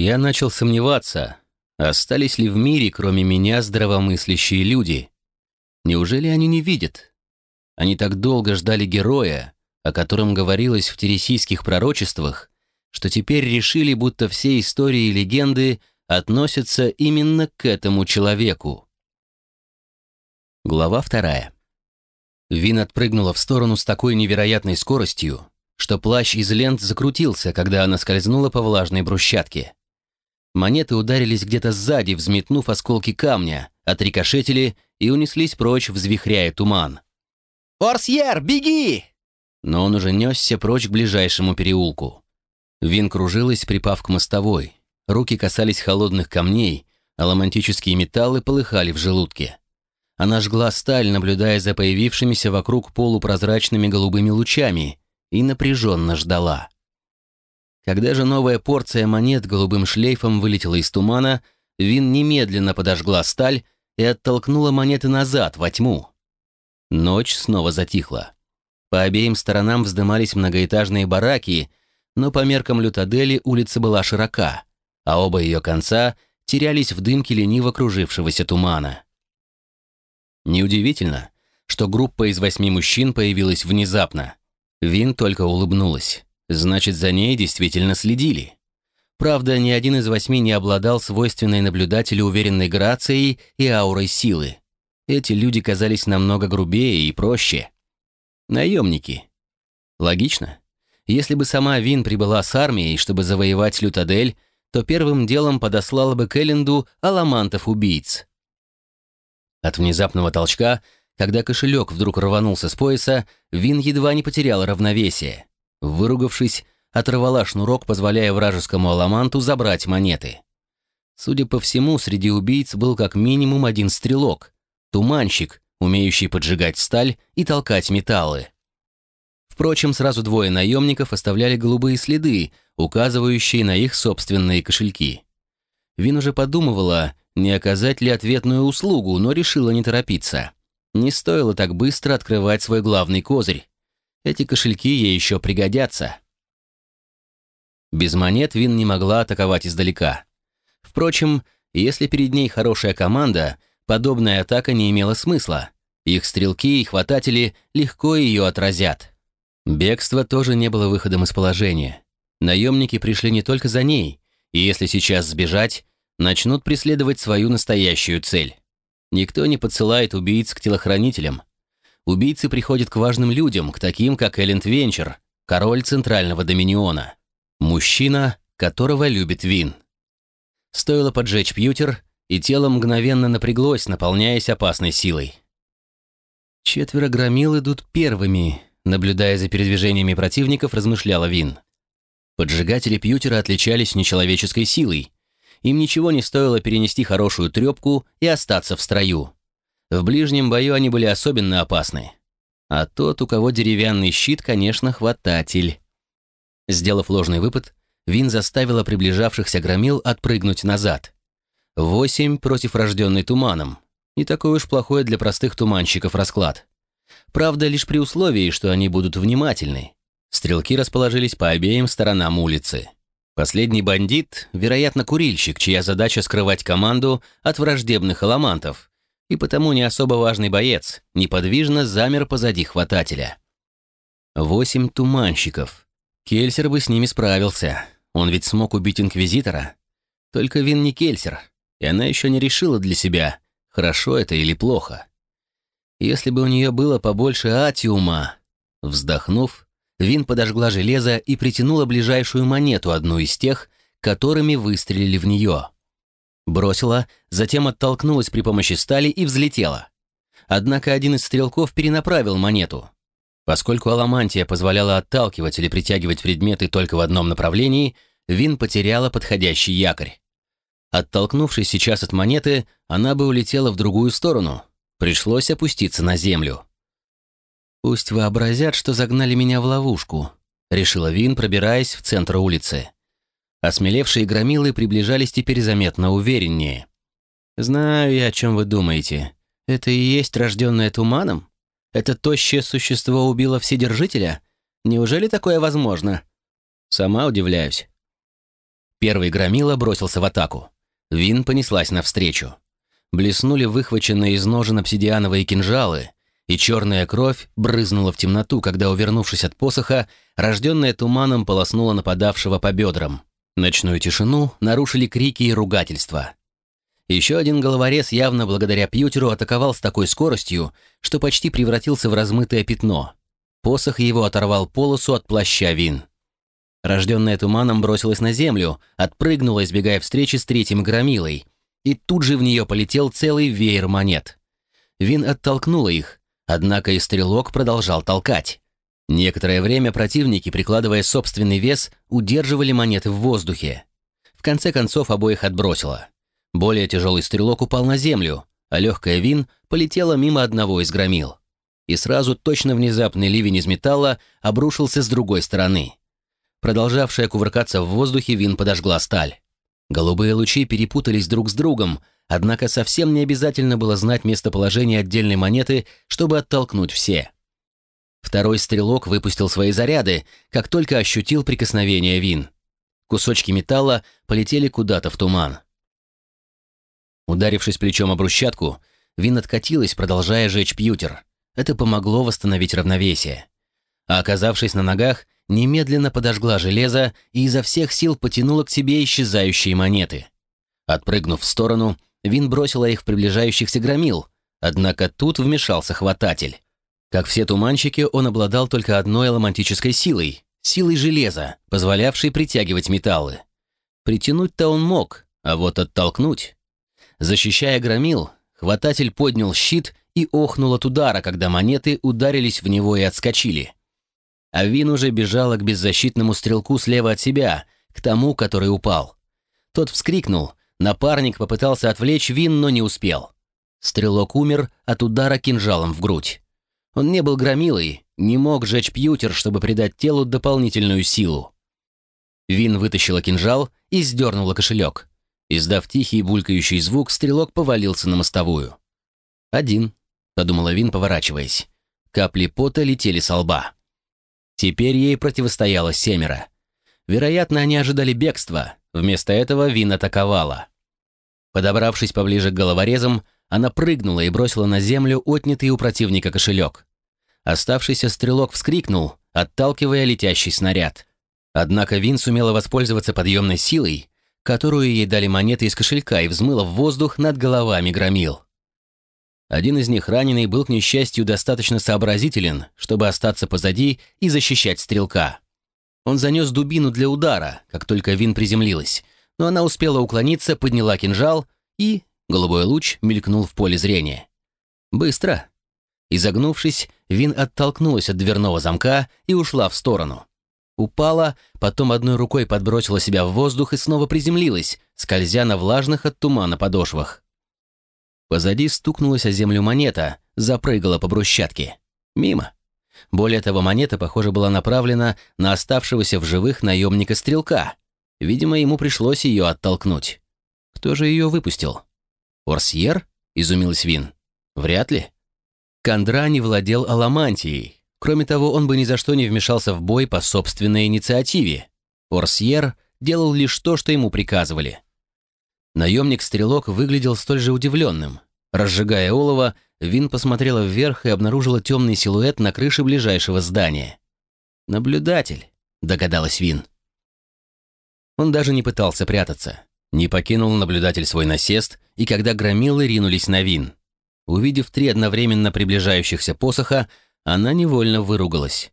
Я начал сомневаться, остались ли в мире, кроме меня, здравомыслящие люди. Неужели они не видят? Они так долго ждали героя, о котором говорилось в тересийских пророчествах, что теперь решили, будто все истории и легенды относятся именно к этому человеку. Глава вторая. Вин отпрыгнула в сторону с такой невероятной скоростью, что плащ из лент закрутился, когда она скользнула по влажной брусчатке. Монеты ударились где-то сзади, взметнув осколки камня, отрикошетили и унеслись прочь, взвихряя туман. «Орсьер, беги!» Но он уже несся прочь к ближайшему переулку. Вин кружилась, припав к мостовой. Руки касались холодных камней, а ломантические металлы полыхали в желудке. Она жгла сталь, наблюдая за появившимися вокруг полупрозрачными голубыми лучами, и напряженно ждала. Когда же новая порция монет голубым шлейфом вылетела из тумана, Вин немедленно подожгла сталь и оттолкнула монеты назад, во тьму. Ночь снова затихла. По обеим сторонам вздымались многоэтажные бараки, но по меркам Лютадели улица была широка, а оба ее конца терялись в дымке лениво кружившегося тумана. Неудивительно, что группа из восьми мужчин появилась внезапно. Вин только улыбнулась. Значит, за ней действительно следили. Правда, ни один из восьми не обладал свойственной наблюдателю уверенной грацией и аурой силы. Эти люди казались намного грубее и проще. Наемники. Логично. Если бы сама Вин прибыла с армией, чтобы завоевать Лютадель, то первым делом подослала бы к Элленду аламантов-убийц. От внезапного толчка, когда кошелек вдруг рванулся с пояса, Вин едва не потеряла равновесие. Выругавшись, оторвала шнурок, позволяя вражескому аламанту забрать монеты. Судя по всему, среди убийц был как минимум один стрелок, туманщик, умеющий поджигать сталь и толкать металлы. Впрочем, сразу двое наемников оставляли голубые следы, указывающие на их собственные кошельки. Вин уже подумывала, не оказать ли ответную услугу, но решила не торопиться. Не стоило так быстро открывать свой главный козырь. Эти кошельки ей еще пригодятся. Без монет Вин не могла атаковать издалека. Впрочем, если перед ней хорошая команда, подобная атака не имела смысла. Их стрелки и хвататели легко ее отразят. Бегство тоже не было выходом из положения. Наемники пришли не только за ней, и если сейчас сбежать, начнут преследовать свою настоящую цель. Никто не подсылает убийц к телохранителям. Убийцы приходят к важным людям, к таким, как Элленд Венчер, король Центрального Доминиона. Мужчина, которого любит Вин. Стоило поджечь пьютер, и тело мгновенно напряглось, наполняясь опасной силой. Четверо громил идут первыми, наблюдая за передвижениями противников, размышляла Вин. Поджигатели пьютера отличались нечеловеческой силой. Им ничего не стоило перенести хорошую трепку и остаться в строю. В ближнем бою они были особенно опасны. А тот, у кого деревянный щит, конечно, хвататель. Сделав ложный выпад, Вин заставила приближавшихся громил отпрыгнуть назад. Восемь против рожденной туманом. Не такой уж плохой для простых туманщиков расклад. Правда, лишь при условии, что они будут внимательны. Стрелки расположились по обеим сторонам улицы. Последний бандит, вероятно, курильщик, чья задача скрывать команду от враждебных аламантов, и потому не особо важный боец, неподвижно замер позади хватателя. Восемь туманщиков. Кельсер бы с ними справился. Он ведь смог убить Инквизитора. Только Вин не Кельсер, и она еще не решила для себя, хорошо это или плохо. Если бы у нее было побольше атиума... Вздохнув, Вин подожгла железо и притянула ближайшую монету, одну из тех, которыми выстрелили в нее. Бросила, затем оттолкнулась при помощи стали и взлетела. Однако один из стрелков перенаправил монету. Поскольку аламантия позволяла отталкивать или притягивать предметы только в одном направлении, Вин потеряла подходящий якорь. Оттолкнувшись сейчас от монеты, она бы улетела в другую сторону. Пришлось опуститься на землю. «Пусть вообразят, что загнали меня в ловушку», — решила Вин, пробираясь в центр улицы. Осмелевшие громилы приближались теперь заметно увереннее. «Знаю я, о чем вы думаете. Это и есть рожденное туманом? Это тощее существо убило Вседержителя? Неужели такое возможно?» Сама удивляюсь. Первый громила бросился в атаку. Вин понеслась навстречу. Блеснули выхваченные из ножен обсидиановые кинжалы, и черная кровь брызнула в темноту, когда, увернувшись от посоха, рожденная туманом полоснула нападавшего по бедрам. Ночную тишину нарушили крики и ругательства. Еще один головорез явно благодаря Пьютеру атаковал с такой скоростью, что почти превратился в размытое пятно. Посох его оторвал полосу от плаща Вин. Рожденная туманом бросилась на землю, отпрыгнула, избегая встречи с третьим громилой, и тут же в нее полетел целый веер монет. Вин оттолкнула их, однако и стрелок продолжал толкать. Некоторое время противники, прикладывая собственный вес, удерживали монеты в воздухе. В конце концов обоих отбросило. Более тяжелый стрелок упал на землю, а легкая вин полетела мимо одного из громил. И сразу точно внезапный ливень из металла обрушился с другой стороны. Продолжавшая кувыркаться в воздухе, вин подожгла сталь. Голубые лучи перепутались друг с другом, однако совсем не обязательно было знать местоположение отдельной монеты, чтобы оттолкнуть все. Второй стрелок выпустил свои заряды, как только ощутил прикосновение вин. Кусочки металла полетели куда-то в туман. Ударившись плечом о брусчатку, Вин откатилась, продолжая жечь пьютер. Это помогло восстановить равновесие. А оказавшись на ногах, немедленно подожгла железо и изо всех сил потянула к себе исчезающие монеты. Отпрыгнув в сторону, Вин бросила их в приближающихся громил, однако тут вмешался хвататель. Как все туманщики, он обладал только одной романтической силой — силой железа, позволявшей притягивать металлы. Притянуть-то он мог, а вот оттолкнуть Защищая громил, хвататель поднял щит и охнул от удара, когда монеты ударились в него и отскочили. А Вин уже бежала к беззащитному стрелку слева от себя, к тому, который упал. Тот вскрикнул, напарник попытался отвлечь Вин, но не успел. Стрелок умер от удара кинжалом в грудь. Он не был громилой, не мог жечь пьютер, чтобы придать телу дополнительную силу. Вин вытащила кинжал и сдернула кошелек. Издав тихий булькающий звук, стрелок повалился на мостовую. «Один», — подумала Вин, поворачиваясь. Капли пота летели со лба. Теперь ей противостояло семеро. Вероятно, они ожидали бегства. Вместо этого Вин атаковала. Подобравшись поближе к головорезам, она прыгнула и бросила на землю отнятый у противника кошелек. Оставшийся стрелок вскрикнул, отталкивая летящий снаряд. Однако Вин сумела воспользоваться подъемной силой которую ей дали монеты из кошелька и взмыла в воздух над головами громил. Один из них, раненый, был, к несчастью, достаточно сообразителен, чтобы остаться позади и защищать стрелка. Он занес дубину для удара, как только Вин приземлилась, но она успела уклониться, подняла кинжал и... Голубой луч мелькнул в поле зрения. Быстро. Изогнувшись, Вин оттолкнулась от дверного замка и ушла в сторону. Упала, потом одной рукой подбросила себя в воздух и снова приземлилась, скользя на влажных от тумана подошвах. Позади стукнулась о землю монета, запрыгала по брусчатке. Мимо. Более того, монета, похоже, была направлена на оставшегося в живых наемника-стрелка. Видимо, ему пришлось ее оттолкнуть. Кто же ее выпустил? «Орсьер?» — изумилась Вин. «Вряд ли». Кондра не владел аламантией, Кроме того, он бы ни за что не вмешался в бой по собственной инициативе. Орсьер делал лишь то, что ему приказывали. Наемник-стрелок выглядел столь же удивленным. Разжигая олово, Вин посмотрела вверх и обнаружила темный силуэт на крыше ближайшего здания. «Наблюдатель», — догадалась Вин. Он даже не пытался прятаться. Не покинул наблюдатель свой насест, и когда громилы ринулись на Вин. Увидев три одновременно приближающихся посоха, она невольно выругалась.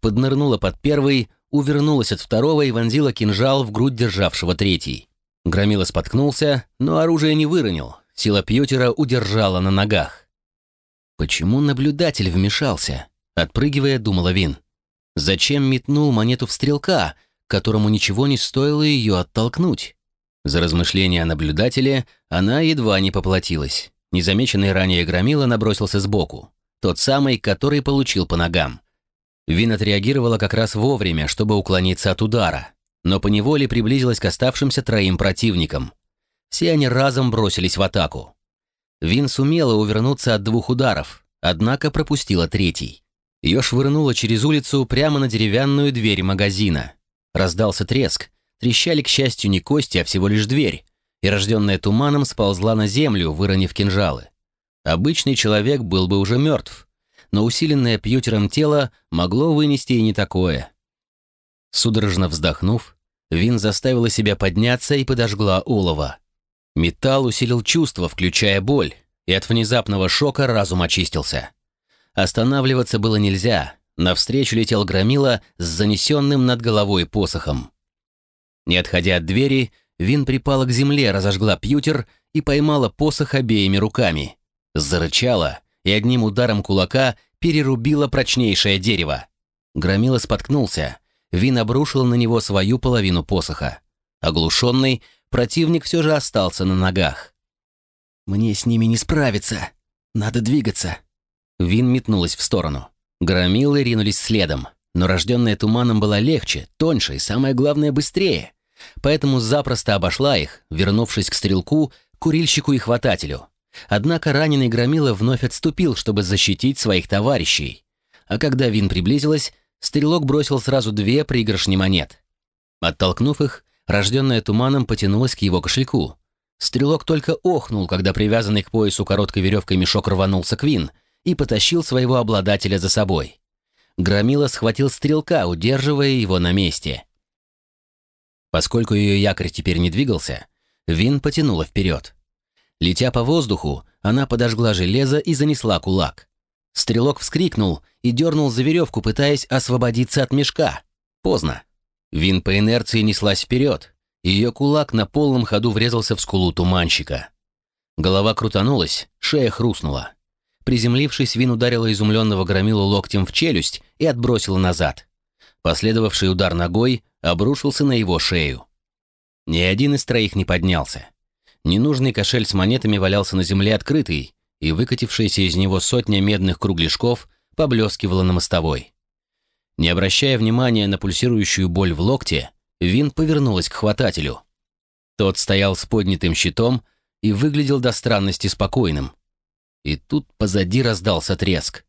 Поднырнула под первый, увернулась от второго и вонзила кинжал в грудь державшего третий. Громила споткнулся, но оружие не выронил. Сила Пьютера удержала на ногах. Почему наблюдатель вмешался? Отпрыгивая, думала Вин. Зачем метнул монету в стрелка, которому ничего не стоило ее оттолкнуть? За размышления о наблюдателе она едва не поплатилась. Незамеченный ранее громила набросился сбоку. Тот самый, который получил по ногам. Вин отреагировала как раз вовремя, чтобы уклониться от удара, но поневоле приблизилась к оставшимся троим противникам. Все они разом бросились в атаку. Вин сумела увернуться от двух ударов, однако пропустила третий. Ее швырнуло через улицу прямо на деревянную дверь магазина. Раздался треск, трещали, к счастью, не кости, а всего лишь дверь, и рожденная туманом сползла на землю, выронив кинжалы. Обычный человек был бы уже мертв, но усиленное пьютером тело могло вынести и не такое. Судорожно вздохнув, Вин заставила себя подняться и подожгла олово. Металл усилил чувства, включая боль, и от внезапного шока разум очистился. Останавливаться было нельзя, навстречу летел громила с занесенным над головой посохом. Не отходя от двери, Вин припала к земле, разожгла пьютер и поймала посох обеими руками. Зарычала и одним ударом кулака перерубила прочнейшее дерево. Громила споткнулся. Вин обрушил на него свою половину посоха. Оглушенный, противник все же остался на ногах. «Мне с ними не справиться. Надо двигаться». Вин метнулась в сторону. Громилы ринулись следом, но рожденная туманом была легче, тоньше и, самое главное, быстрее. Поэтому запросто обошла их, вернувшись к стрелку, курильщику и хватателю. Однако раненый Громила вновь отступил, чтобы защитить своих товарищей. А когда Вин приблизилась, стрелок бросил сразу две пригоршни монет. Оттолкнув их, рожденная туманом потянулась к его кошельку. Стрелок только охнул, когда привязанный к поясу короткой веревкой мешок рванулся к Вин и потащил своего обладателя за собой. Громила схватил стрелка, удерживая его на месте. Поскольку ее якорь теперь не двигался, Вин потянула вперед. Летя по воздуху, она подожгла железо и занесла кулак. Стрелок вскрикнул и дернул за веревку, пытаясь освободиться от мешка. Поздно. Вин по инерции неслась вперед. Ее кулак на полном ходу врезался в скулу туманщика. Голова крутанулась, шея хрустнула. Приземлившись, Вин ударила изумленного громилу локтем в челюсть и отбросила назад. Последовавший удар ногой обрушился на его шею. Ни один из троих не поднялся. Ненужный кошель с монетами валялся на земле открытый, и выкатившаяся из него сотня медных кругляшков поблескивала на мостовой. Не обращая внимания на пульсирующую боль в локте, Вин повернулась к хватателю. Тот стоял с поднятым щитом и выглядел до странности спокойным. И тут позади раздался треск.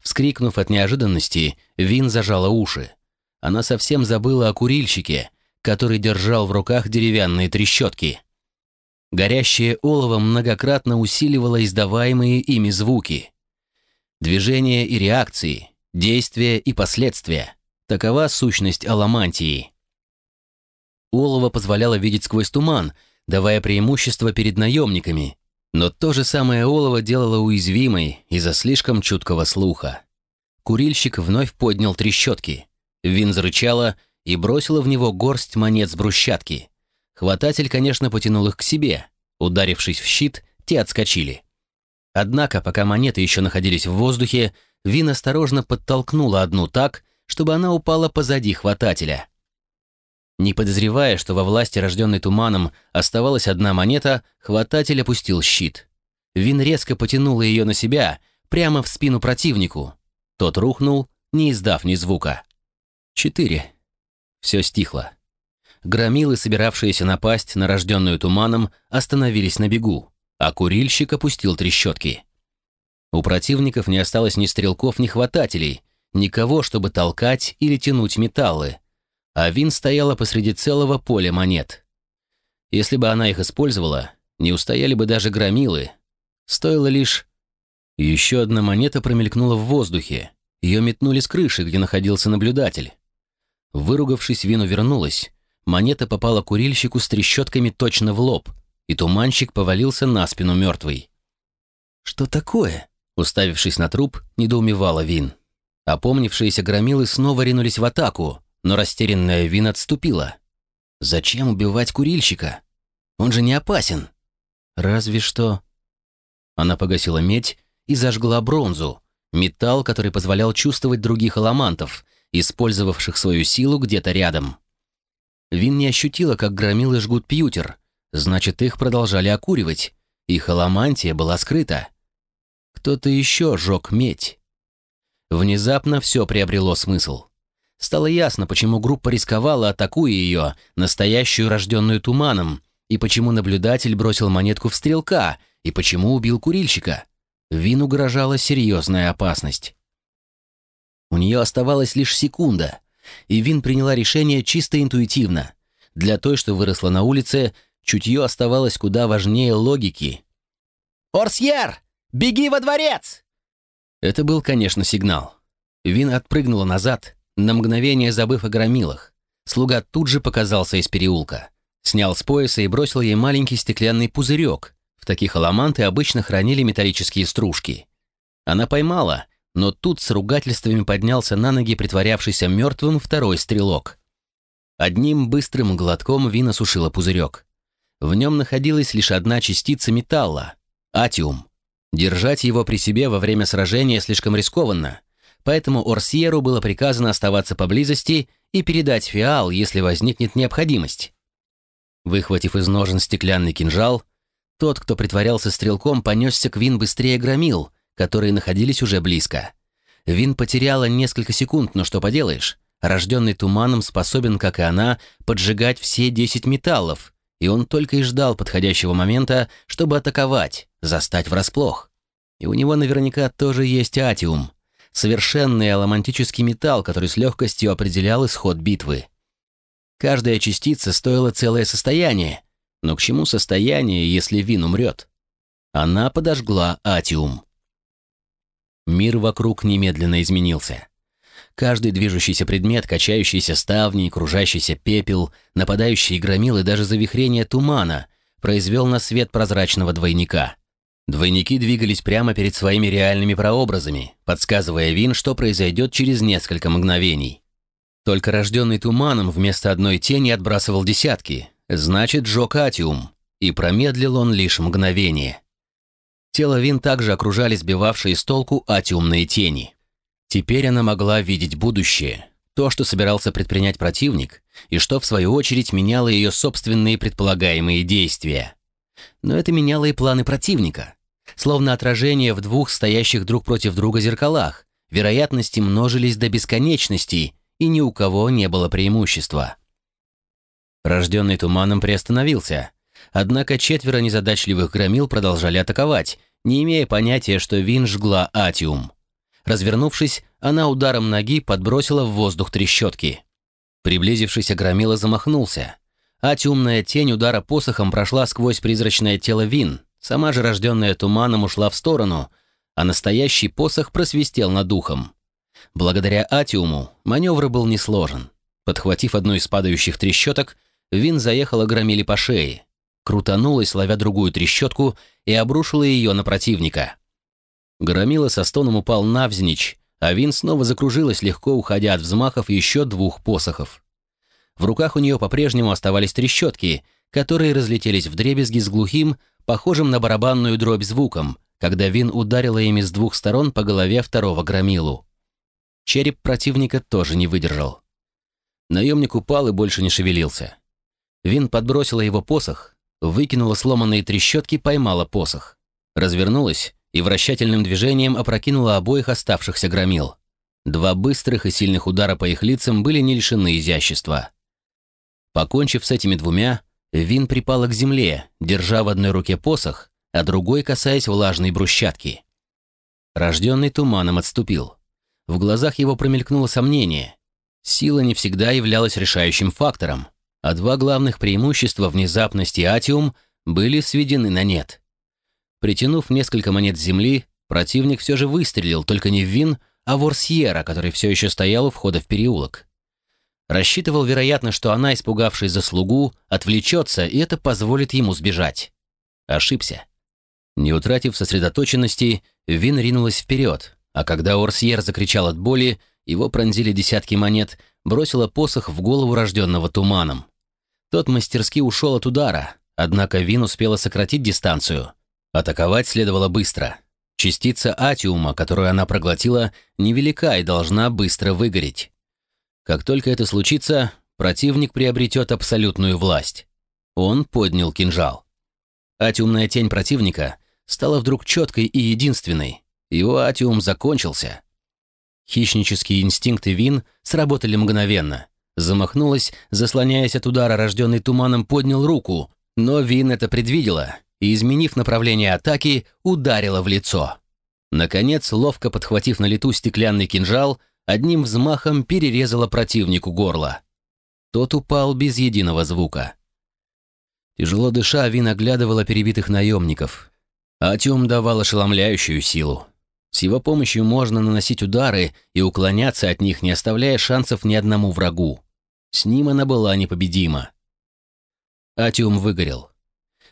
Вскрикнув от неожиданности, Вин зажала уши. Она совсем забыла о курильщике, который держал в руках деревянные трещотки. Горящее олово многократно усиливало издаваемые ими звуки. Движения и реакции, действия и последствия – такова сущность аламантии. Олово позволяло видеть сквозь туман, давая преимущество перед наемниками, но то же самое олово делало уязвимой из-за слишком чуткого слуха. Курильщик вновь поднял трещотки. Вин зарычала и бросила в него горсть монет с брусчатки. Хвататель, конечно, потянул их к себе. Ударившись в щит, те отскочили. Однако, пока монеты еще находились в воздухе, Вин осторожно подтолкнула одну так, чтобы она упала позади хватателя. Не подозревая, что во власти, рожденной туманом, оставалась одна монета, хвататель опустил щит. Вин резко потянула ее на себя, прямо в спину противнику. Тот рухнул, не издав ни звука. Четыре. Все стихло. Громилы, собиравшиеся напасть на рожденную туманом, остановились на бегу, а курильщик опустил трещотки. У противников не осталось ни стрелков, ни хватателей, никого, чтобы толкать или тянуть металлы, а Вин стояла посреди целого поля монет. Если бы она их использовала, не устояли бы даже громилы. Стоило лишь... Еще одна монета промелькнула в воздухе. Ее метнули с крыши, где находился наблюдатель. Выругавшись, Вину вернулась. Монета попала курильщику с трещотками точно в лоб, и туманщик повалился на спину мертвый. «Что такое?» Уставившись на труп, недоумевала Вин. Опомнившиеся громилы снова ринулись в атаку, но растерянная Вин отступила. «Зачем убивать курильщика? Он же не опасен. Разве что...» Она погасила медь и зажгла бронзу, металл, который позволял чувствовать других аламантов, использовавших свою силу где-то рядом. Вин не ощутила, как громилы жгут пьютер, значит, их продолжали окуривать, их аламантия была скрыта. Кто-то еще жег медь. Внезапно все приобрело смысл. Стало ясно, почему группа рисковала, атакуя ее, настоящую рожденную туманом, и почему наблюдатель бросил монетку в стрелка, и почему убил курильщика. Вин угрожала серьезная опасность. У нее оставалась лишь секунда, и Вин приняла решение чисто интуитивно. для той, что выросла на улице, чутье оставалось куда важнее логики. «Орсьер, беги во дворец!» Это был, конечно, сигнал. Вин отпрыгнула назад, на мгновение забыв о громилах. Слуга тут же показался из переулка. Снял с пояса и бросил ей маленький стеклянный пузырек. В таких аламанты обычно хранили металлические стружки. Она поймала, но тут с ругательствами поднялся на ноги притворявшийся мертвым второй стрелок. Одним быстрым глотком Вина сушила пузырек. В нем находилась лишь одна частица металла — атиум. Держать его при себе во время сражения слишком рискованно — поэтому Орсьеру было приказано оставаться поблизости и передать фиал, если возникнет необходимость. Выхватив из ножен стеклянный кинжал, тот, кто притворялся стрелком, понесся к Вин быстрее громил, которые находились уже близко. Вин потеряла несколько секунд, но что поделаешь, рожденный туманом способен, как и она, поджигать все десять металлов, и он только и ждал подходящего момента, чтобы атаковать, застать врасплох. И у него наверняка тоже есть атиум, совершенный аламантический металл, который с легкостью определял исход битвы. Каждая частица стоила целое состояние, но к чему состояние, если Вин умрет? Она подожгла Атиум. Мир вокруг немедленно изменился. Каждый движущийся предмет, качающийся ставни, кружащийся пепел, нападающий громил и даже завихрение тумана произвел на свет прозрачного двойника. Двойники двигались прямо перед своими реальными прообразами, подсказывая Вин, что произойдет через несколько мгновений. Только рожденный туманом вместо одной тени отбрасывал десятки, значит, жёг атиум, и промедлил он лишь мгновение. Тело Вин также окружали сбивавшие с толку атиумные тени. Теперь она могла видеть будущее, то, что собирался предпринять противник, и что, в свою очередь, меняло ее собственные предполагаемые действия но это меняло и планы противника. Словно отражение в двух стоящих друг против друга зеркалах, вероятности множились до бесконечности, и ни у кого не было преимущества. Рожденный туманом приостановился, однако четверо незадачливых громил продолжали атаковать, не имея понятия, что Вин жгла Атиум. Развернувшись, она ударом ноги подбросила в воздух трещотки. Приблизившийся громила замахнулся а темная тень удара посохом прошла сквозь призрачное тело Вин, сама же рожденная туманом ушла в сторону, а настоящий посох просвистел над духом. Благодаря Атиуму маневр был несложен. Подхватив одну из падающих трещоток, Вин заехала громили по шее, крутанулась, ловя другую трещотку, и обрушила ее на противника. Громила со стоном упал навзничь, а Вин снова закружилась, легко уходя от взмахов еще двух посохов. В руках у нее по-прежнему оставались трещотки, которые разлетелись в дребезги с глухим, похожим на барабанную дробь звуком, когда Вин ударила ими с двух сторон по голове второго громилу. Череп противника тоже не выдержал. Наемник упал и больше не шевелился. Вин подбросила его посох, выкинула сломанные трещотки, поймала посох. Развернулась и вращательным движением опрокинула обоих оставшихся громил. Два быстрых и сильных удара по их лицам были не лишены изящества. Покончив с этими двумя, Вин припала к земле, держа в одной руке посох, а другой касаясь влажной брусчатки. Рожденный туманом отступил. В глазах его промелькнуло сомнение. Сила не всегда являлась решающим фактором, а два главных преимущества внезапности атиум были сведены на нет. Притянув несколько монет земли, противник все же выстрелил, только не в Вин, а в Орсьера, который все еще стоял у входа в переулок. Рассчитывал, вероятно, что она, испугавшись за слугу, отвлечется, и это позволит ему сбежать. Ошибся. Не утратив сосредоточенности, Вин ринулась вперед, а когда Орсьер закричал от боли, его пронзили десятки монет, бросила посох в голову рожденного туманом. Тот мастерски ушел от удара, однако Вин успела сократить дистанцию. Атаковать следовало быстро. Частица атиума, которую она проглотила, невелика и должна быстро выгореть. Как только это случится, противник приобретет абсолютную власть. Он поднял кинжал. Атиумная тень противника стала вдруг четкой и единственной. Его атиум закончился. Хищнические инстинкты Вин сработали мгновенно. Замахнулась, заслоняясь от удара, рожденный туманом, поднял руку, но Вин это предвидела и, изменив направление атаки, ударила в лицо. Наконец, ловко подхватив на лету стеклянный кинжал, одним взмахом перерезала противнику горло. Тот упал без единого звука. Тяжело дыша, Вин оглядывала перебитых наемников. Атиум давал ошеломляющую силу. С его помощью можно наносить удары и уклоняться от них, не оставляя шансов ни одному врагу. С ним она была непобедима. Атиум выгорел.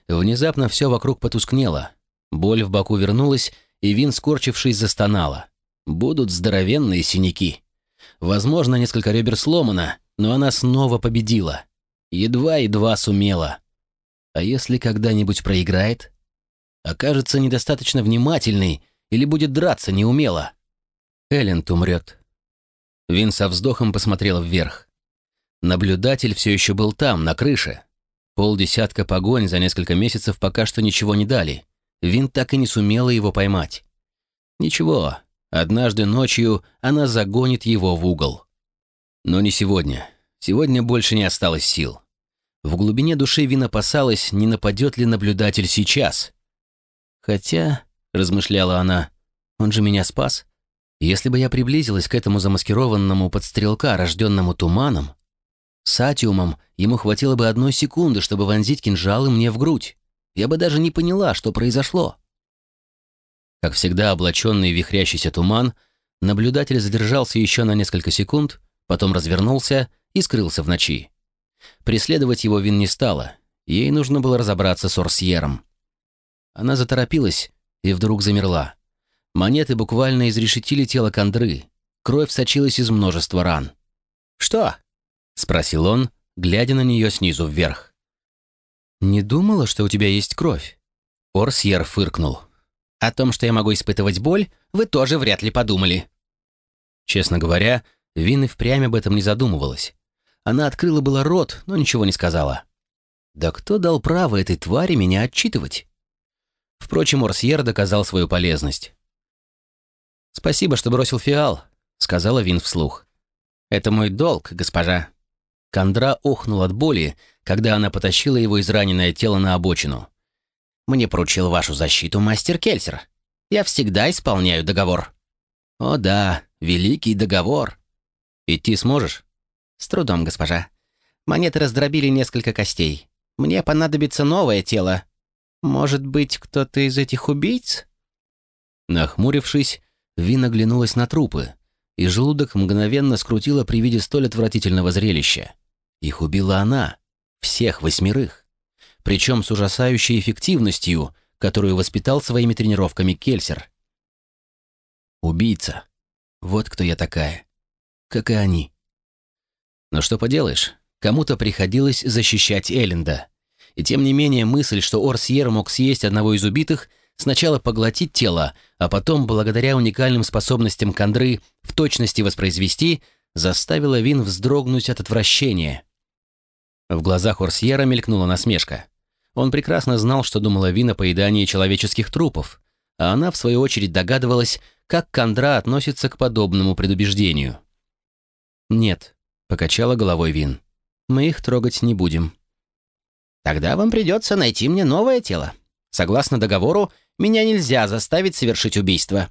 Внезапно все вокруг потускнело. Боль в боку вернулась, и Вин, скорчившись, застонала. Будут здоровенные синяки. Возможно, несколько ребер сломано, но она снова победила. Едва-едва сумела. А если когда-нибудь проиграет? Окажется недостаточно внимательной или будет драться неумело? Элленд умрет. Вин со вздохом посмотрел вверх. Наблюдатель все еще был там, на крыше. Полдесятка погонь за несколько месяцев пока что ничего не дали. Вин так и не сумела его поймать. Ничего, однажды ночью она загонит его в угол. Но не сегодня. Сегодня больше не осталось сил. В глубине души Вин опасалась, не нападет ли наблюдатель сейчас. Хотя, размышляла она, он же меня спас. Если бы я приблизилась к этому замаскированному подстрелка, рожденному туманом, с Атиумом ему хватило бы одной секунды, чтобы вонзить кинжалы мне в грудь. Я бы даже не поняла, что произошло. Как всегда, облаченный вихрящийся туман, наблюдатель задержался еще на несколько секунд, потом развернулся и скрылся в ночи. Преследовать его Вин не стала. Ей нужно было разобраться с Орсьером. Она заторопилась и вдруг замерла. Монеты буквально изрешетили тело Кондры. Кровь сочилась из множества ран. «Что?» — спросил он, глядя на нее снизу вверх. «Не думала, что у тебя есть кровь?» Орсьер фыркнул. «О том, что я могу испытывать боль, вы тоже вряд ли подумали». Честно говоря, Вин и впрямь об этом не задумывалась. Она открыла было рот, но ничего не сказала. «Да кто дал право этой твари меня отчитывать?» Впрочем, Орсьер доказал свою полезность. «Спасибо, что бросил фиал», — сказала Вин вслух. «Это мой долг, госпожа». Кондра охнул от боли, когда она потащила его израненное тело на обочину. «Мне поручил вашу защиту мастер Кельсер. Я всегда исполняю договор». «О да, великий договор. Идти сможешь?» «С трудом, госпожа. Монеты раздробили несколько костей. Мне понадобится новое тело. Может быть, кто-то из этих убийц?» Нахмурившись, Вин оглянулась на трупы, и желудок мгновенно скрутило при виде столь отвратительного зрелища. Их убила она, всех восьмерых. Причем с ужасающей эффективностью, которую воспитал своими тренировками Кельсер. Убийца. Вот кто я такая. Как и они. Но что поделаешь, кому-то приходилось защищать Элленда. И тем не менее мысль, что Орсьер мог съесть одного из убитых, сначала поглотить тело, а потом, благодаря уникальным способностям Кондры в точности воспроизвести, заставила Вин вздрогнуть от отвращения. В глазах Орсьера мелькнула насмешка. Он прекрасно знал, что думала Вин о поедании человеческих трупов, а она, в свою очередь, догадывалась, как Кондра относится к подобному предубеждению. «Нет», Покачала головой Вин. «Мы их трогать не будем». «Тогда вам придется найти мне новое тело. Согласно договору, меня нельзя заставить совершить убийство».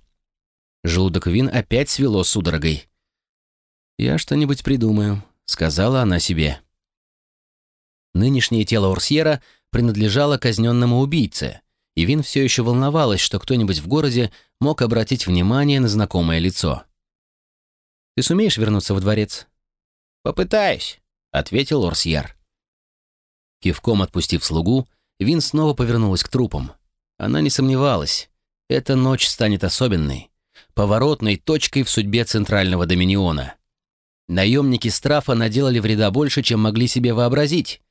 Желудок Вин опять свело судорогой. «Я что-нибудь придумаю», — сказала она себе. Нынешнее тело Орсьера принадлежало казненному убийце, и Вин все еще волновалась, что кто-нибудь в городе мог обратить внимание на знакомое лицо. «Ты сумеешь вернуться во дворец?» «Попытаюсь», — ответил Орсьер. Кивком отпустив слугу, Вин снова повернулась к трупам. Она не сомневалась. Эта ночь станет особенной, поворотной точкой в судьбе Центрального Доминиона. Наемники Страфа наделали вреда больше, чем могли себе вообразить.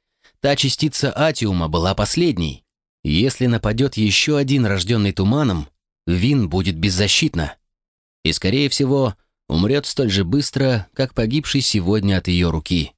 Та частица Атиума была последней. Если нападет еще один рожденный туманом, Вин будет беззащитна. И, скорее всего, умрет столь же быстро, как погибший сегодня от ее руки.